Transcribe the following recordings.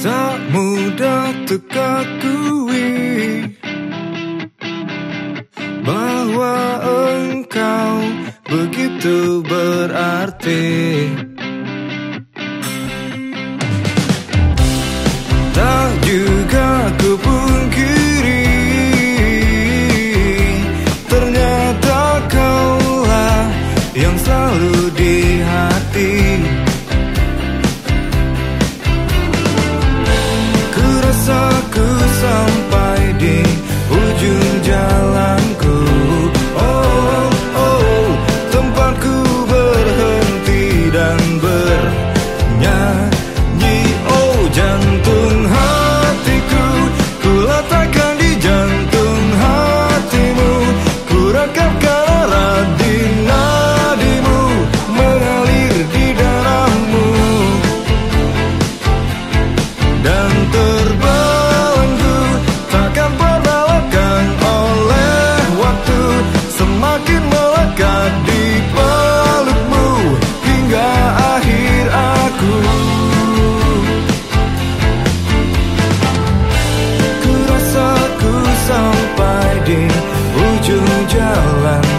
Tak mudah terkakui Bahwa engkau begitu berarti. Tak juga kupungkiri, Ternyata kaulah yang Saku sampai di berjalan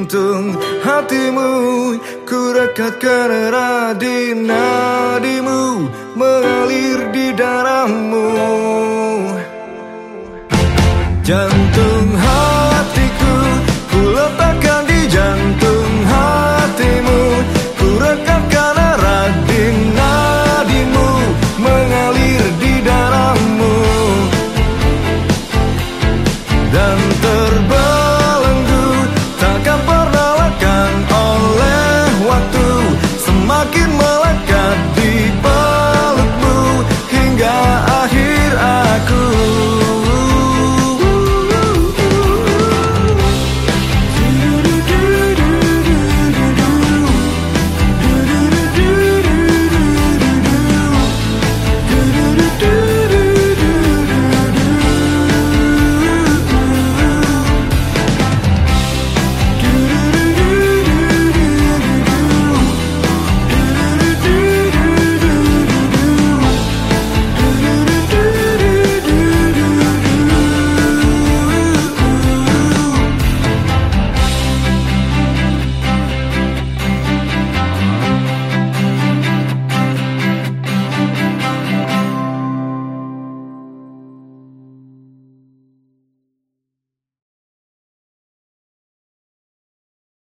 Untung hatimu ku rekatkan erat di nadimu Mengalir di darahmu Jantung